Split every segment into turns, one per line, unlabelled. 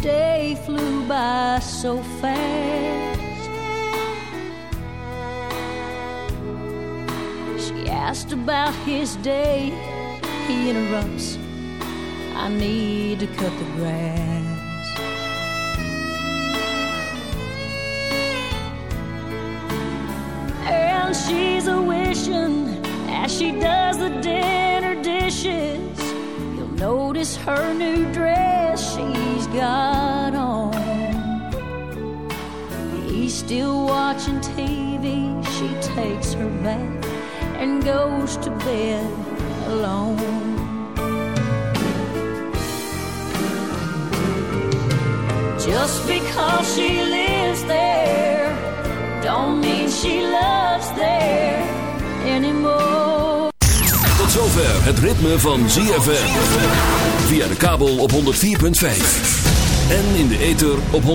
day flew by so fast. She asked about his day. He interrupts. I need to cut the grass. And she's a wishing as she does the dinner dishes. Notice her new dress she's got on. He's still watching TV. She takes her bath and goes to bed alone. Just because she lives there, don't mean she loves there anymore.
Tot zover het ritme van ZFM. Via de kabel op 104.5. En in de ether op 106.9.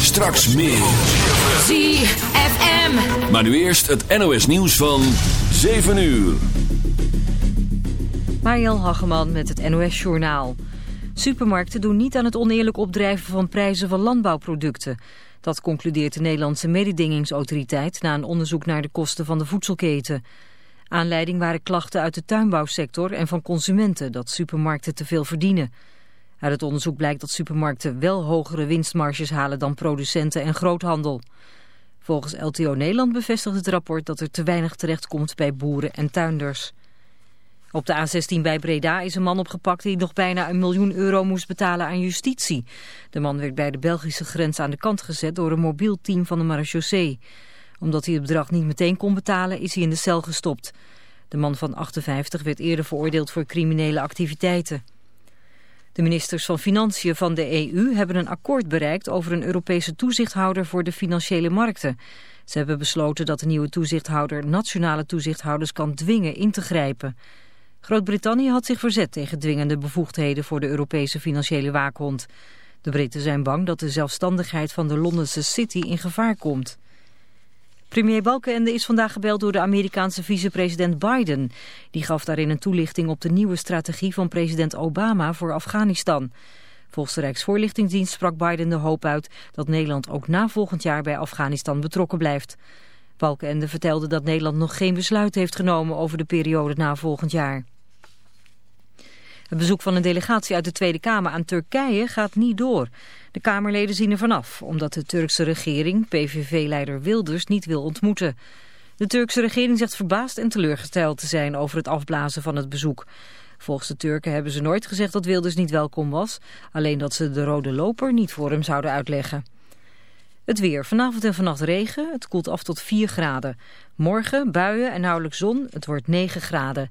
Straks meer.
ZFM.
Maar nu eerst het NOS nieuws van 7 uur.
Mariel Hageman met het NOS Journaal. Supermarkten doen niet aan het oneerlijk opdrijven van prijzen van landbouwproducten. Dat concludeert de Nederlandse mededingingsautoriteit na een onderzoek naar de kosten van de voedselketen. Aanleiding waren klachten uit de tuinbouwsector en van consumenten dat supermarkten te veel verdienen. Uit het onderzoek blijkt dat supermarkten wel hogere winstmarges halen dan producenten en groothandel. Volgens LTO Nederland bevestigt het rapport dat er te weinig terechtkomt bij boeren en tuinders. Op de A16 bij Breda is een man opgepakt die nog bijna een miljoen euro moest betalen aan justitie. De man werd bij de Belgische grens aan de kant gezet door een mobiel team van de marechaussee. Omdat hij het bedrag niet meteen kon betalen is hij in de cel gestopt. De man van 58 werd eerder veroordeeld voor criminele activiteiten. De ministers van Financiën van de EU hebben een akkoord bereikt over een Europese toezichthouder voor de financiële markten. Ze hebben besloten dat de nieuwe toezichthouder nationale toezichthouders kan dwingen in te grijpen. Groot-Brittannië had zich verzet tegen dwingende bevoegdheden voor de Europese financiële waakhond. De Britten zijn bang dat de zelfstandigheid van de Londense City in gevaar komt. Premier Balkenende is vandaag gebeld door de Amerikaanse vicepresident Biden. Die gaf daarin een toelichting op de nieuwe strategie van president Obama voor Afghanistan. Volgens de Rijksvoorlichtingsdienst sprak Biden de hoop uit dat Nederland ook na volgend jaar bij Afghanistan betrokken blijft. Balkenende vertelde dat Nederland nog geen besluit heeft genomen over de periode na volgend jaar. Het bezoek van een delegatie uit de Tweede Kamer aan Turkije gaat niet door. De Kamerleden zien er vanaf, omdat de Turkse regering PVV-leider Wilders niet wil ontmoeten. De Turkse regering zegt verbaasd en teleurgesteld te zijn over het afblazen van het bezoek. Volgens de Turken hebben ze nooit gezegd dat Wilders niet welkom was, alleen dat ze de rode loper niet voor hem zouden uitleggen. Het weer. Vanavond en vannacht regen. Het koelt af tot 4 graden. Morgen buien en nauwelijks zon. Het wordt 9 graden.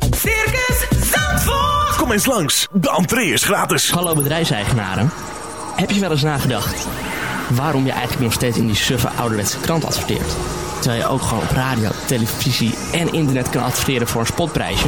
Circus Zandvoort.
Kom eens langs, de entree is gratis.
Hallo bedrijfseigenaren. Heb je wel eens nagedacht waarom je eigenlijk nog steeds in die suffe ouderwetse krant adverteert? Terwijl je ook gewoon op radio, televisie en internet kan adverteren voor een spotprijsje?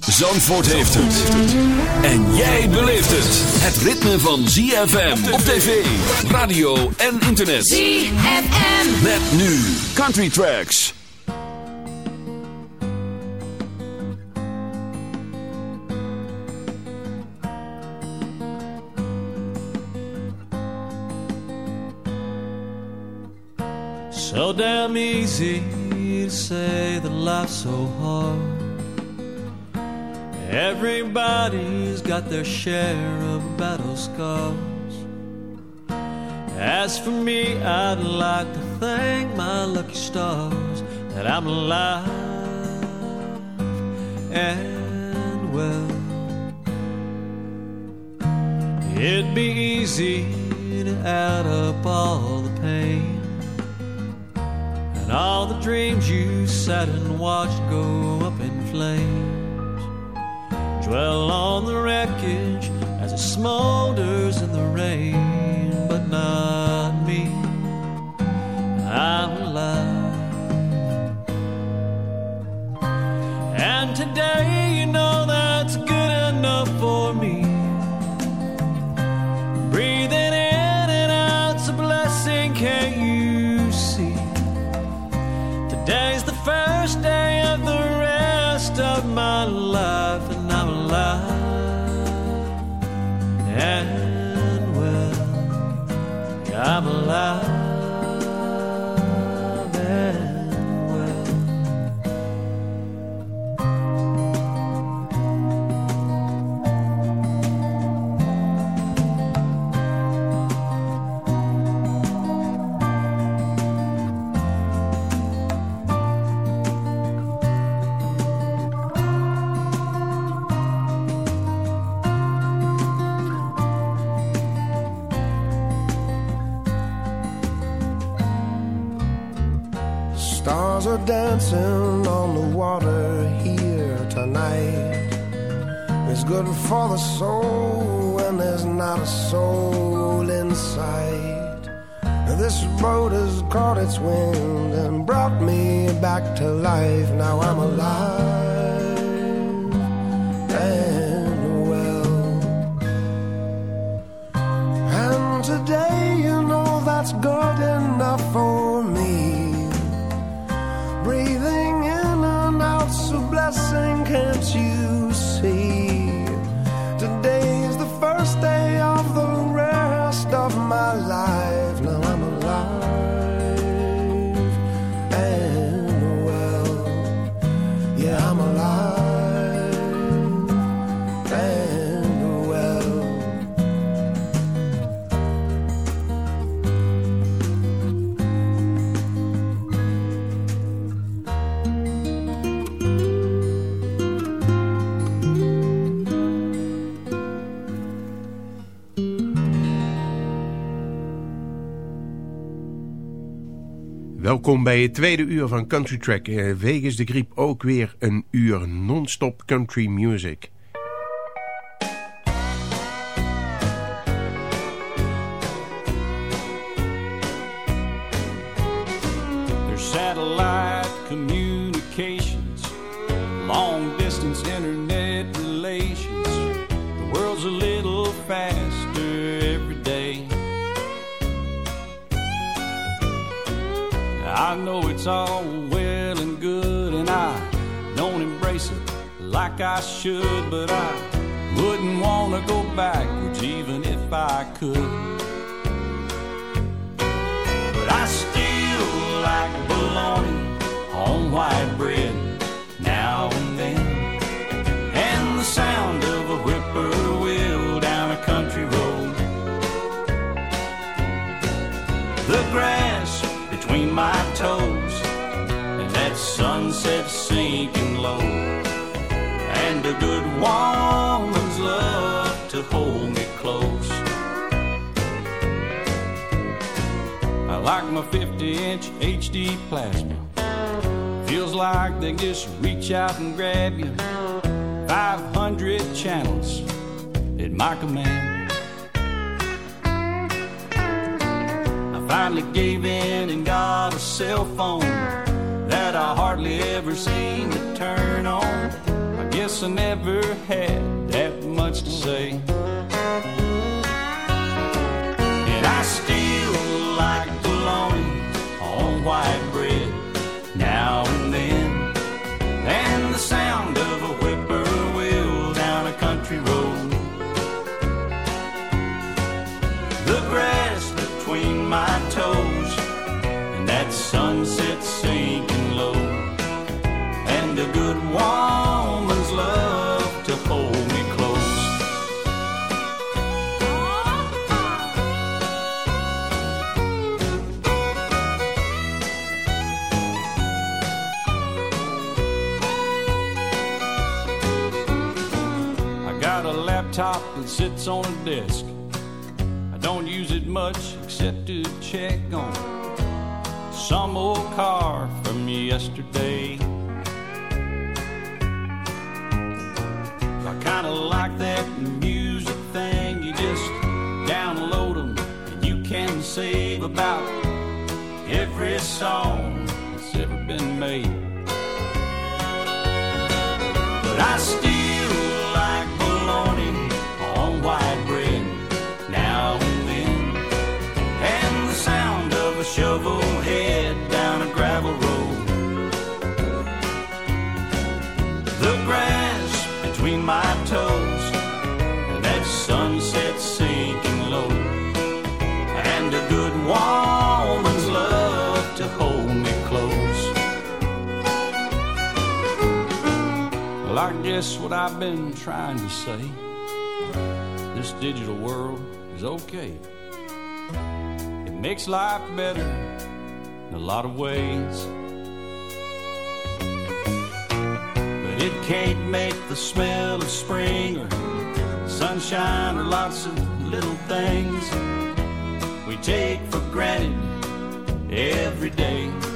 Zandvoort heeft het. En jij beleeft het. Het ritme van ZFM op tv, radio en internet.
ZFM.
Met nu Country Tracks.
So damn easy to say that life's so hard. Everybody's got their share of battle scars. As for me, I'd like to thank my lucky stars that I'm alive.
and well. It'd be easy to add up all the pain and all the dreams you sat and watched go up in flames. Dwell on the wreckage as it smolders in the rain, but not me. I'm alive. And today, you know that's good enough for
Welkom bij het tweede uur van Country Track. Eh, Wegens de griep ook weer een uur non-stop country music.
I should, but I wouldn't want to go backwards even if I could. But I still like bologna on white bread now and then. And the sound of a whippoorwill down a country road. The grass between my toes good woman's love to hold me close. I like my 50 inch HD plasma. Feels like they just reach out and grab you. 500 channels at my command. I finally gave in and got a cell phone that I hardly ever seem to turn on. Guess I never had that much to say. Sits on a desk. I don't use it much except to check on some old car from yesterday. I kinda like that music thing. You just download them and you can save about every song guess what I've been trying to say this digital world is okay. It makes life better in a lot of ways. But it can't make the smell of spring or sunshine or lots of little things we take for granted every day.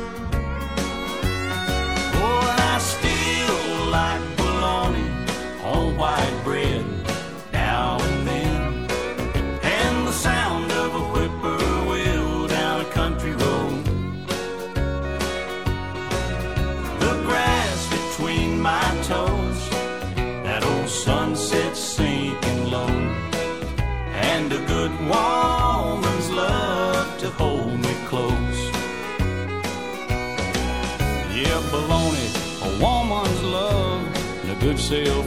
And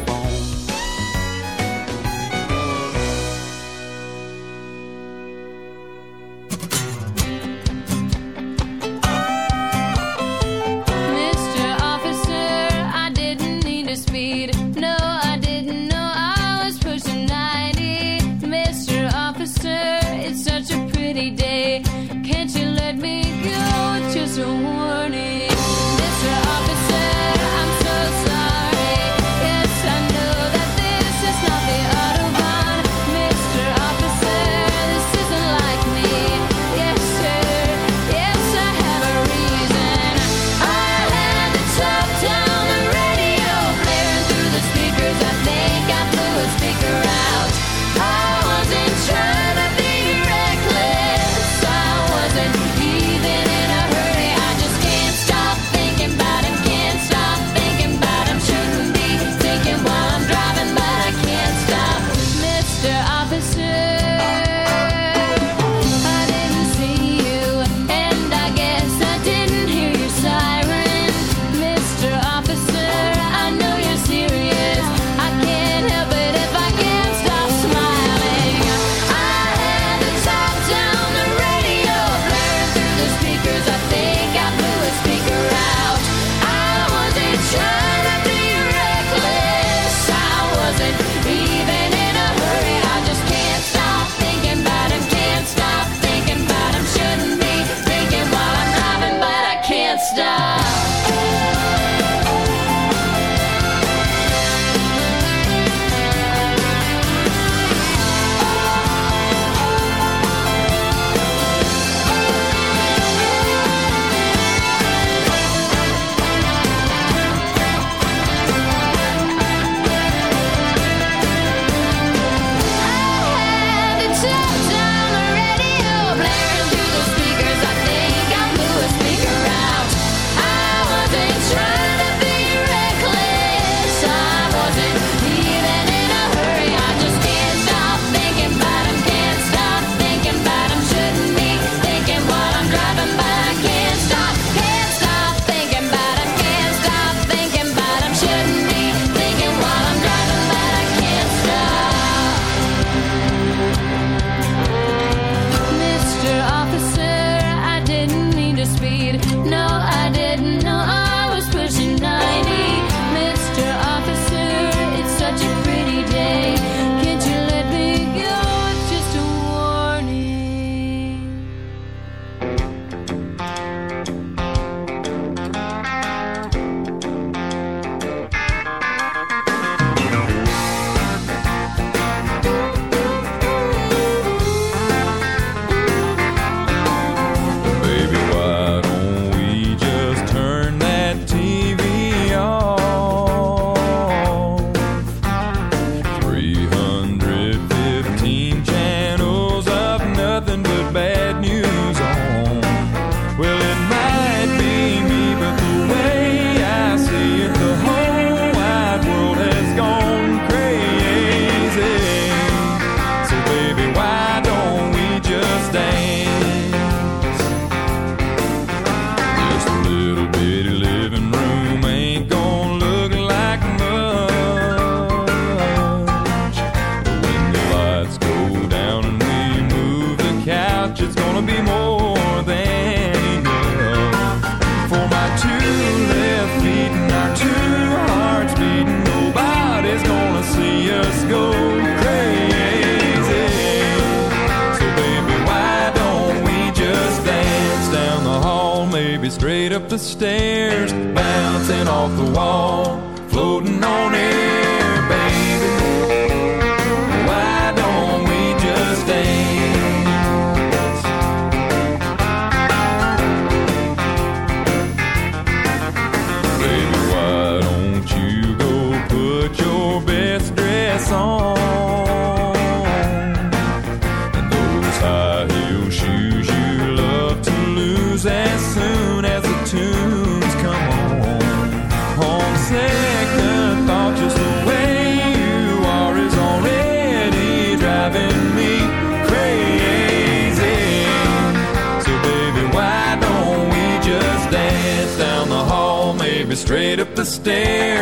straight up the stairs.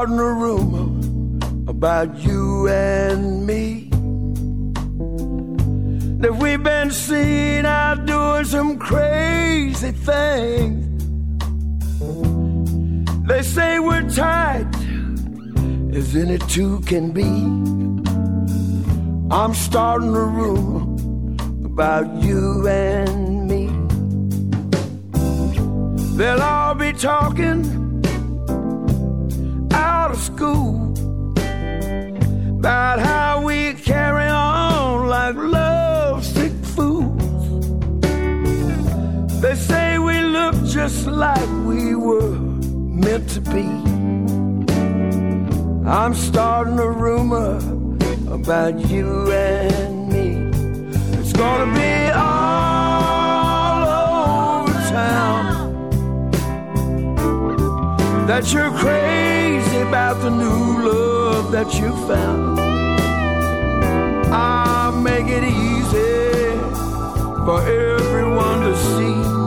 starting a rumor about you and me. That we've been seen out doing some crazy things. They say we're tight as any two can be. I'm starting a rumor about you and me. They'll all be talking just like we were meant to be. I'm starting a rumor about you and me. It's gonna be all over town that you're crazy about the new love that you found. I make it easy for everyone to see.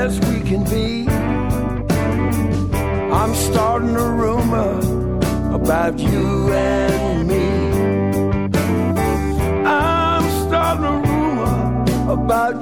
as we can be. I'm starting a rumor about you and me. I'm starting a rumor about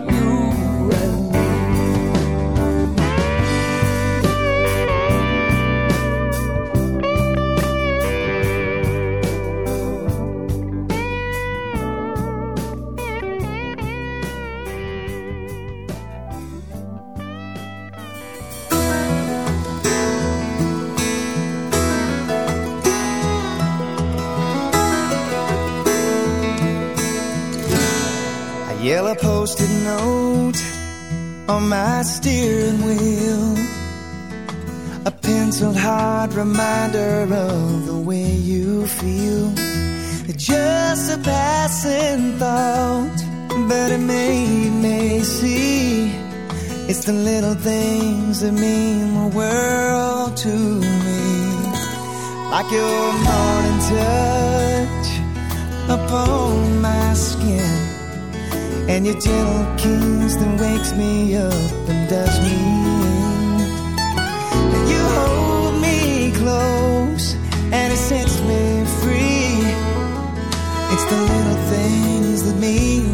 post-it note on my steering wheel. A penciled hard reminder of the way you feel. Just a passing thought, but it made me see. It's the little things that mean the world to me. Like your morning touch upon my skin and your gentle kiss that wakes me up and does me in. And you hold me close and it sets me free. It's the little things that mean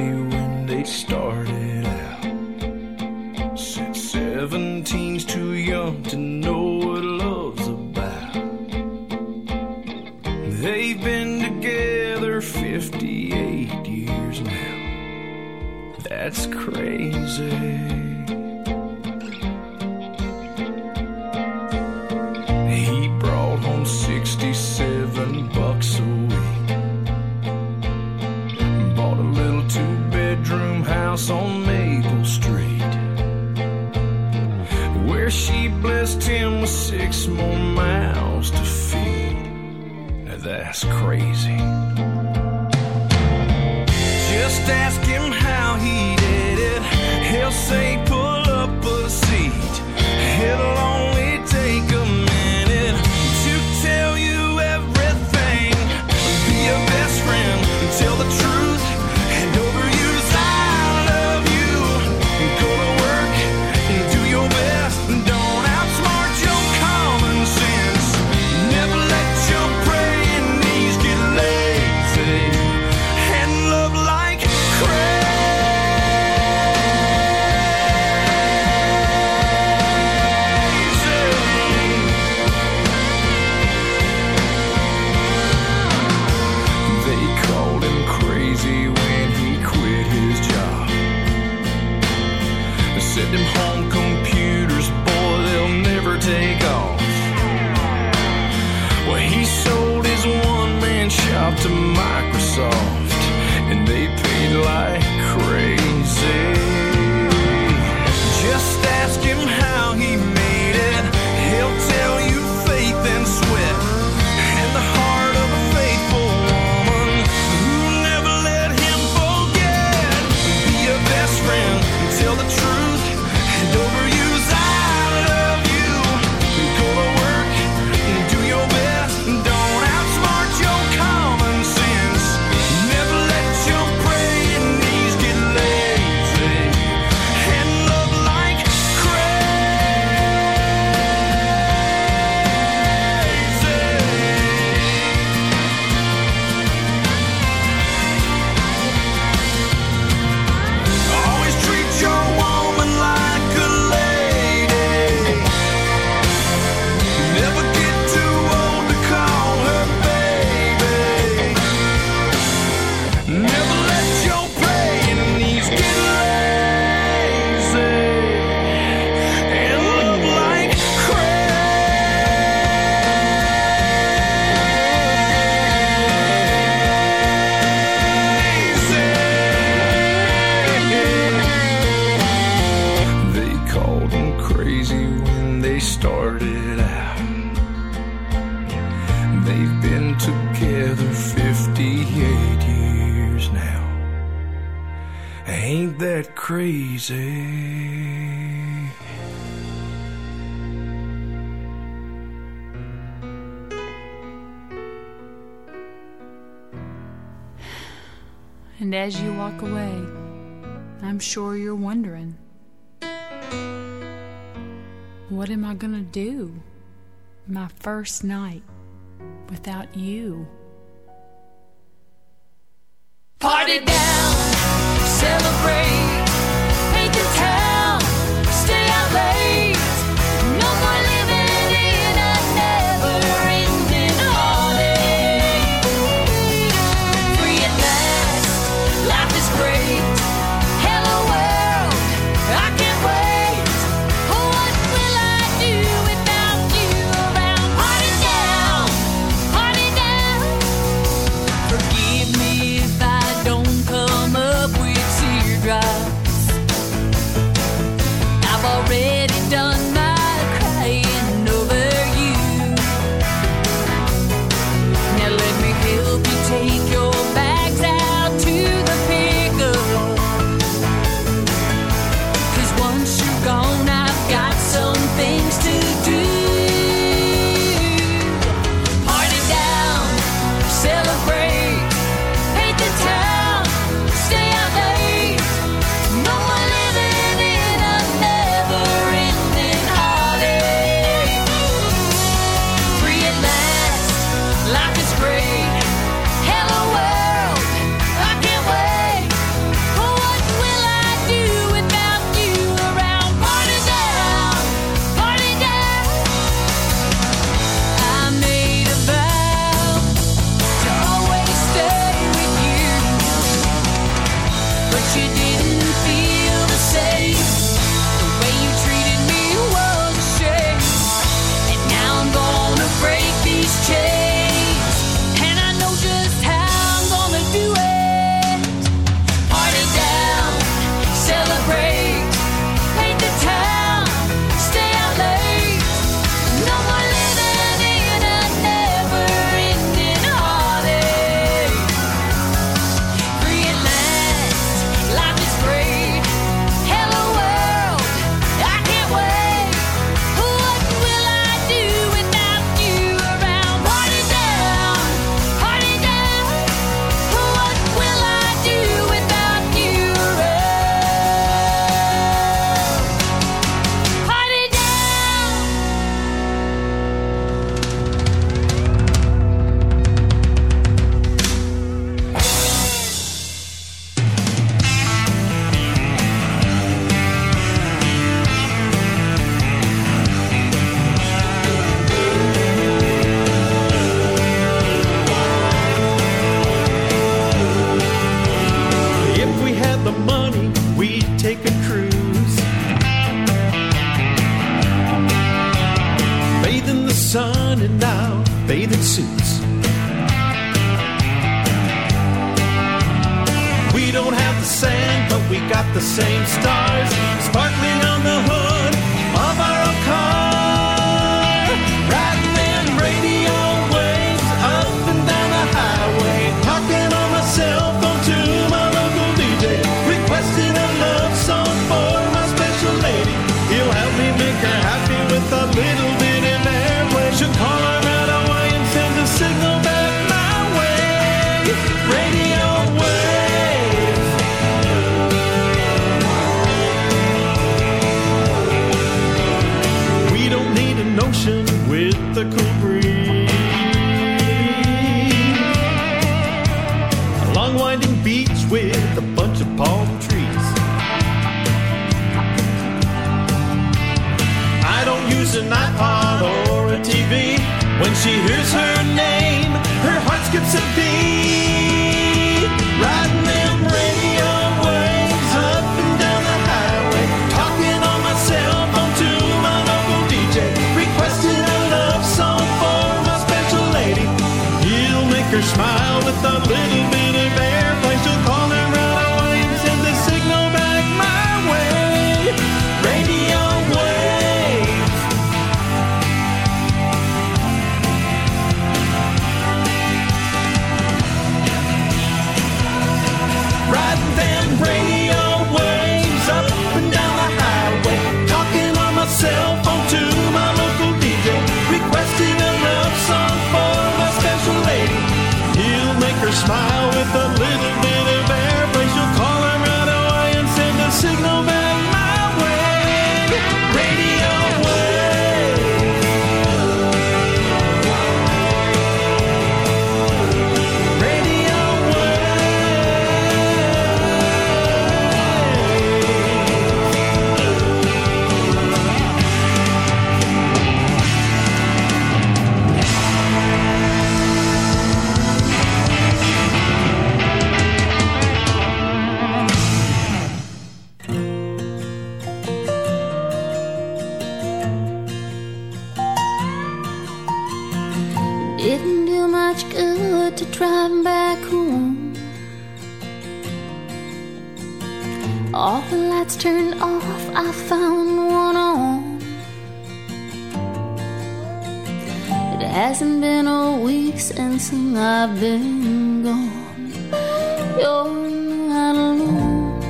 when
they started out. Said seventeen's too young to know what love's about. They've been together 58 years now. That's crazy. That's crazy.
First night without you?
Hasn't been a week since I've been gone. You're not alone.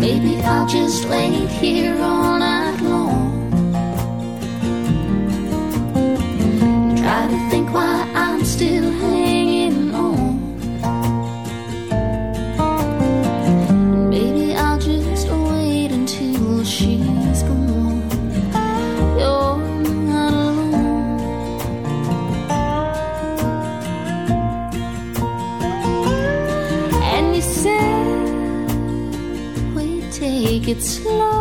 Maybe I'll just wait here all night long. Try to think why I'm still hanging take it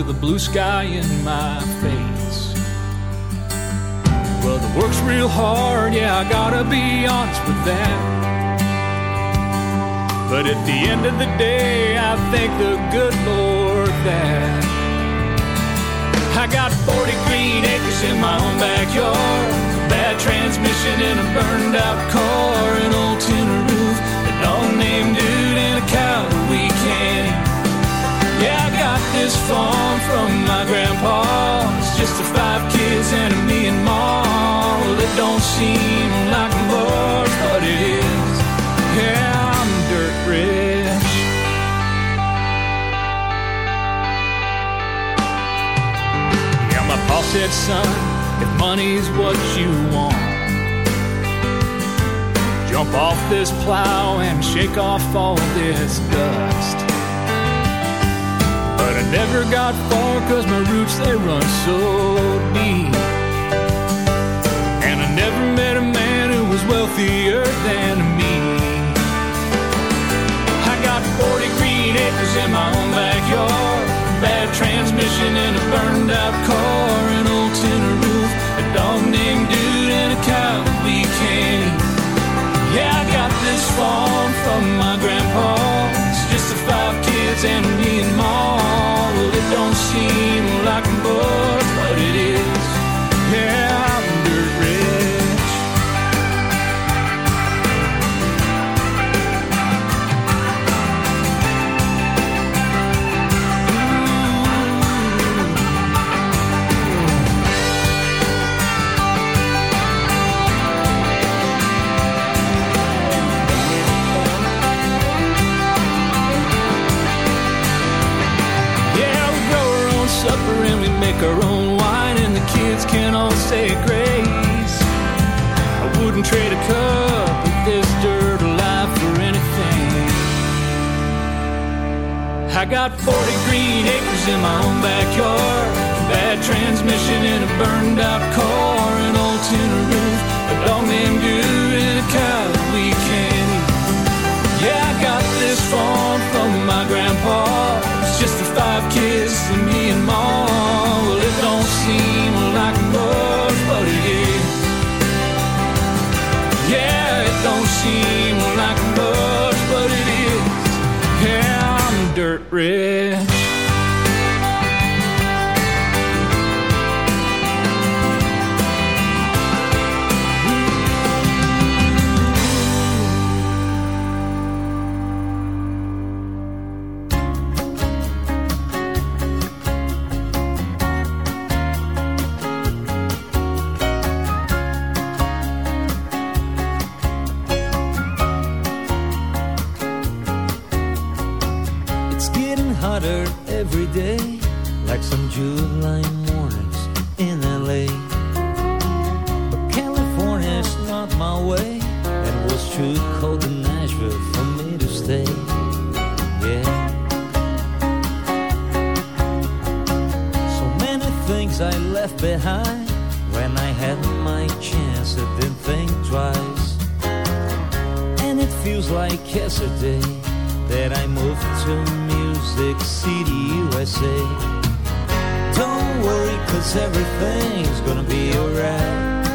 with a blue sky in my face. Well, the work's real hard, yeah, I gotta be honest with that. But at the end of the day, I thank the good Lord that I got 40 green acres in my own backyard. A bad transmission in a burned out car, an old tin roof, a dog named Dude, and a cow this farm from my grandpa. It's just the five kids and me and. Well, it don't seem like much, but it is. Yeah, I'm dirt rich. Yeah, my boss said, son, if money's what you want, jump off this plow and shake off all this dust. Never got far cause my roots they run so deep. And I never met a man who was wealthier than me. I got 40 green acres in my own backyard. Bad transmission and a burned out car, an old tin roof, a dog named Dude, and a cow that we can't eat. Yeah, I got this farm from my grandpa. It's just the five kids and me and Ma. Well, it don't seem like much, I got 40 green acres in my own backyard. Bad transmission in a burned out car, an old tin roof, a dog named Dude, and a cow that we can't eat. Yeah, I got this farm from my grandpa. It's just the five kids and me and Ma. Well, it don't seem like much, but it is. Yeah, it don't seem I'm
worry, everything's gonna be alright.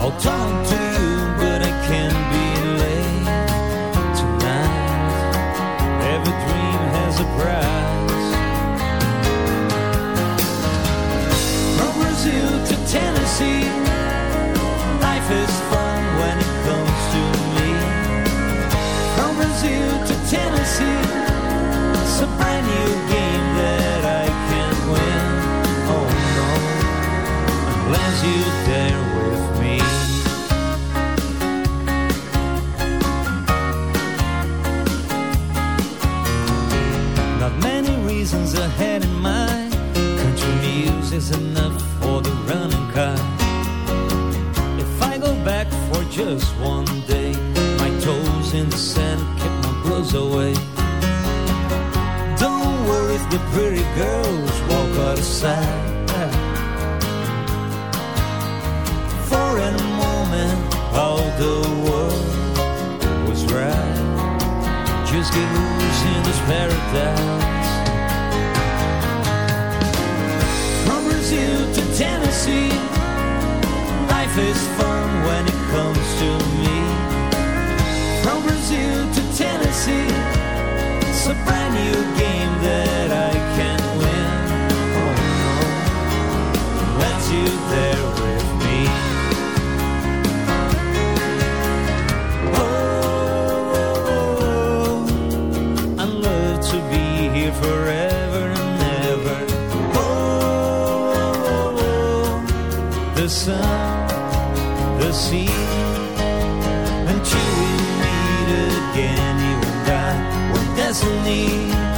I'll talk to you, but I can't be late tonight. Every dream has a price. From Brazil to Tennessee, I had in mind. Country music's enough for the running car. If I go back for just one day, my toes in the sand kept my blues away. Don't worry if the pretty girls walk out of sight. For a moment, all the world was right. Just get loose in this paradise. From Brazil to Tennessee, life is fun when it comes to me. From Brazil to Tennessee, it's a brand new game that I can win. Oh no, let you there with me. Oh, oh, oh, oh. I'd love to be here forever sea, until we meet again, you and I, destiny.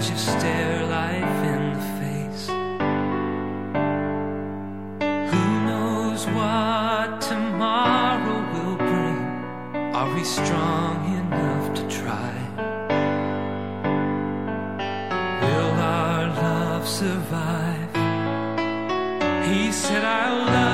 as you stare life in the face. Who knows what tomorrow will bring? Are we strong enough to try? Will our love survive? He said, I love.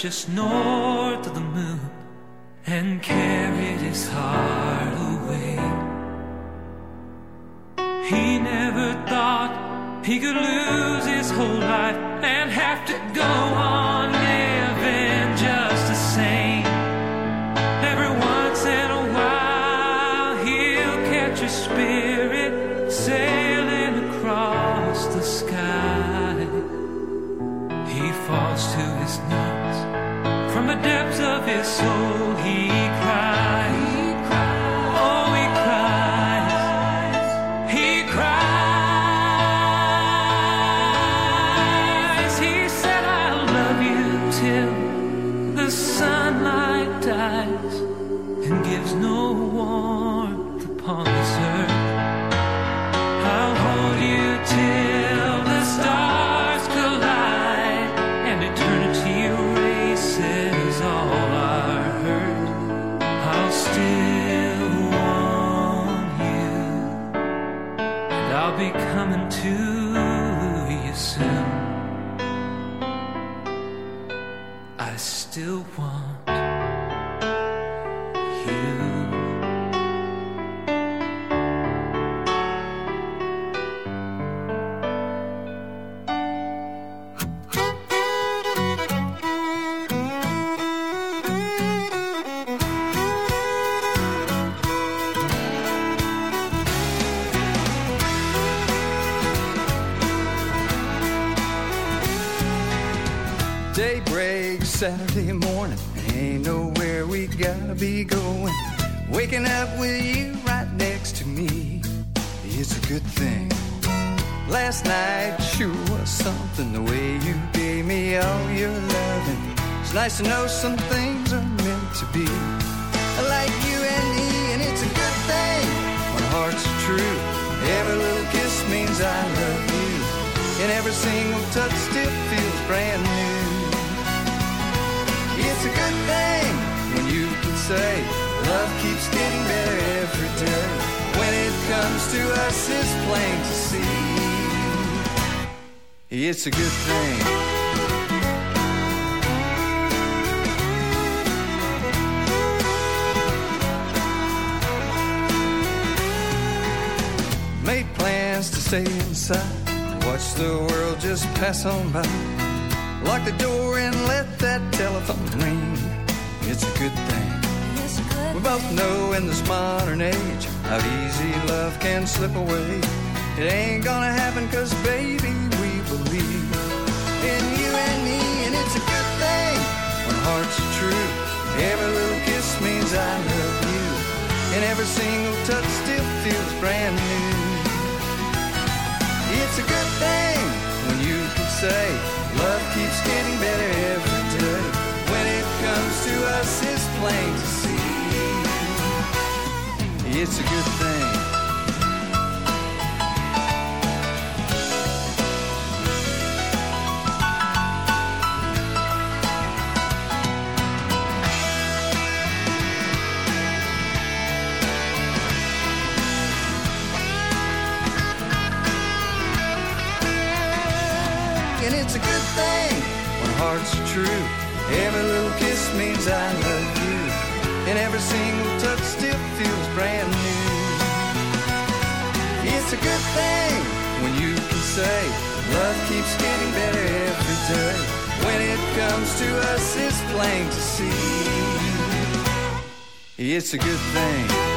just
know Saturday morning, ain't nowhere we gotta be going. Waking up with you right next to me, it's a good thing. Last night sure was something, the way you gave me all your loving. It's nice to know some things are meant to be. Like you and me, and it's a good thing when hearts are true. Every little kiss means I love you, and every single touch still feels brand new. It's a good thing when you can say love keeps getting better every day. When it comes to us, it's plain to see. It's a good thing. Made plans to stay inside, watch the world just pass on by. Lock the door and let that telephone ring. It's a good thing. We both know in this modern age how easy love can slip away. It ain't gonna happen cause baby we believe in you and me and it's a good thing when hearts are true. Every little kiss means I love you and every single touch still feels brand new. It's a good thing when you can say us, it's plain to see. It's a good plain to see. It's a good thing.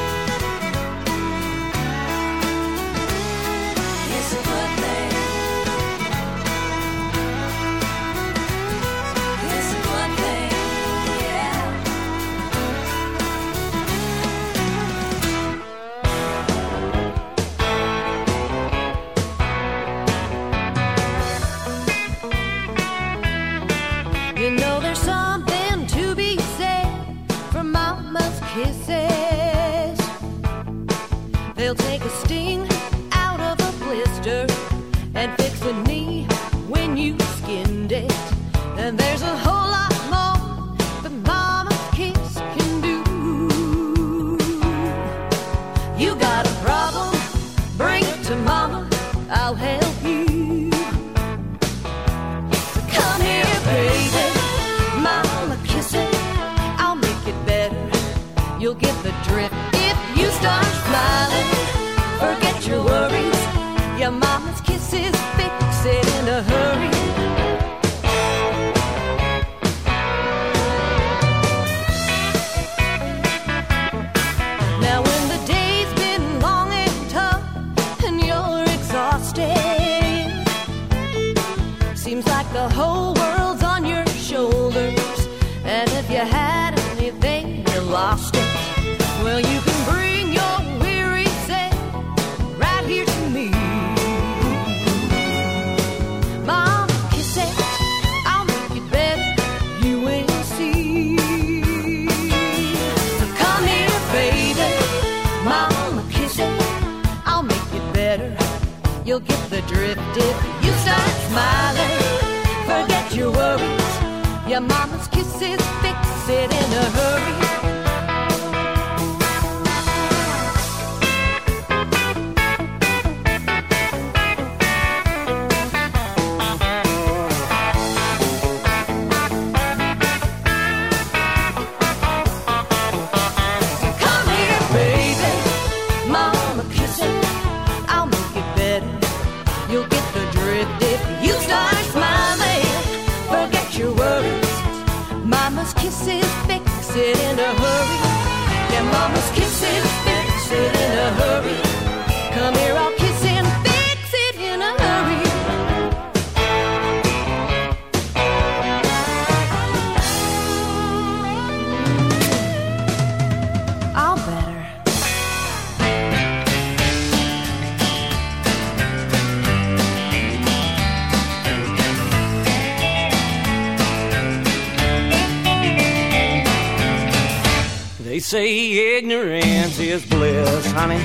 say ignorance is bliss, honey.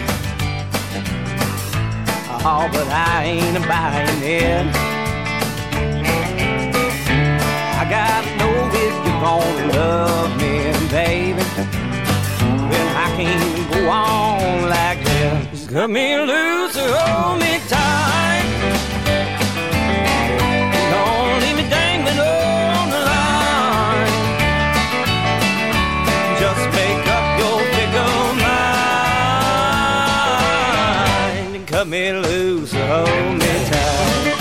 Oh, but I ain't buying it. I gotta know if you're gonna love me, baby. Well, I can't go on like this. Cut me loose, hold me tight. loose, hold me tight.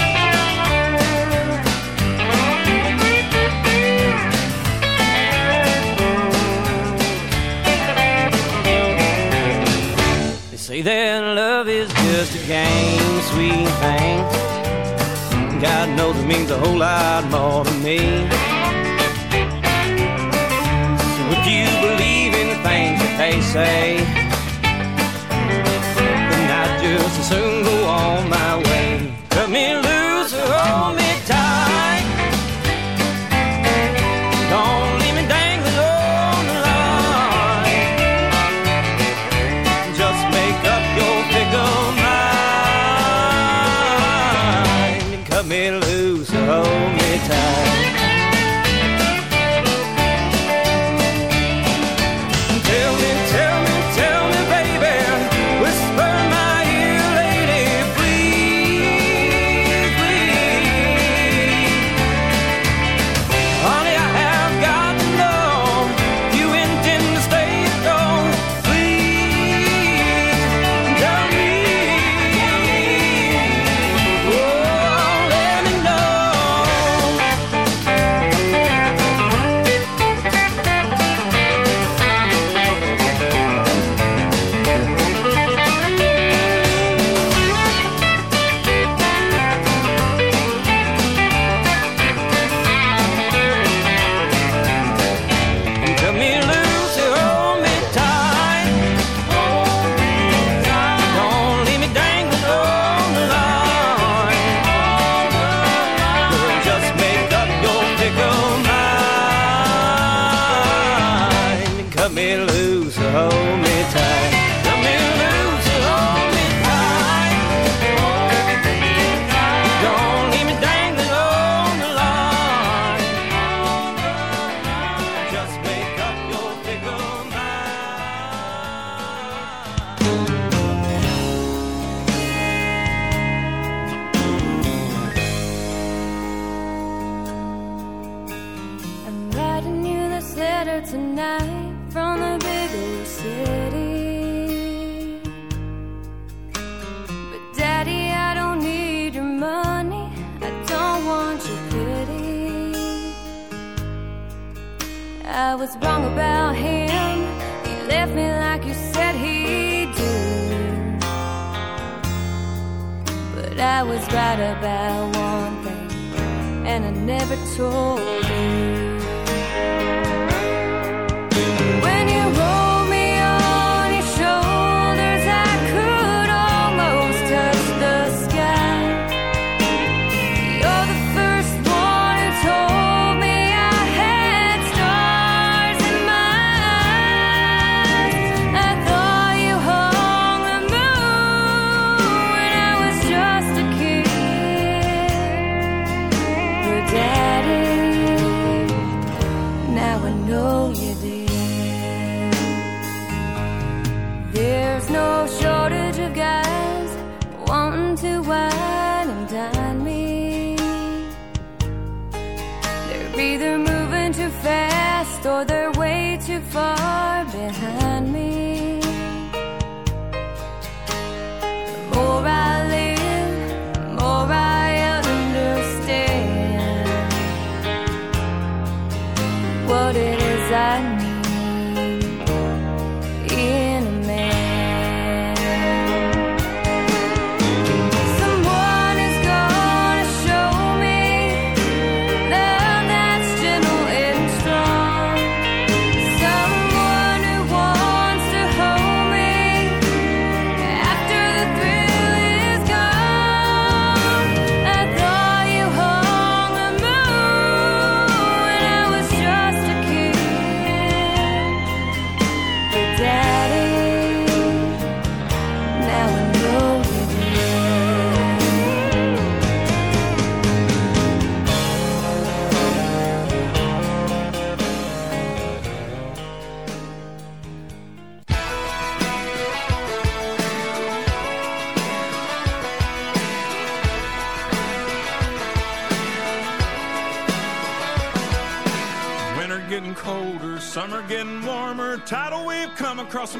They say that love is just a game, sweet thing. God knows it means a whole lot more to me. So if you believe in the things that they say, my way. Cut me loose, hold me.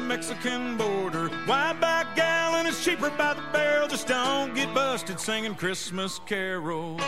Mexican border. Why by gallon is cheaper by the barrel. Just don't get busted singing Christmas carols.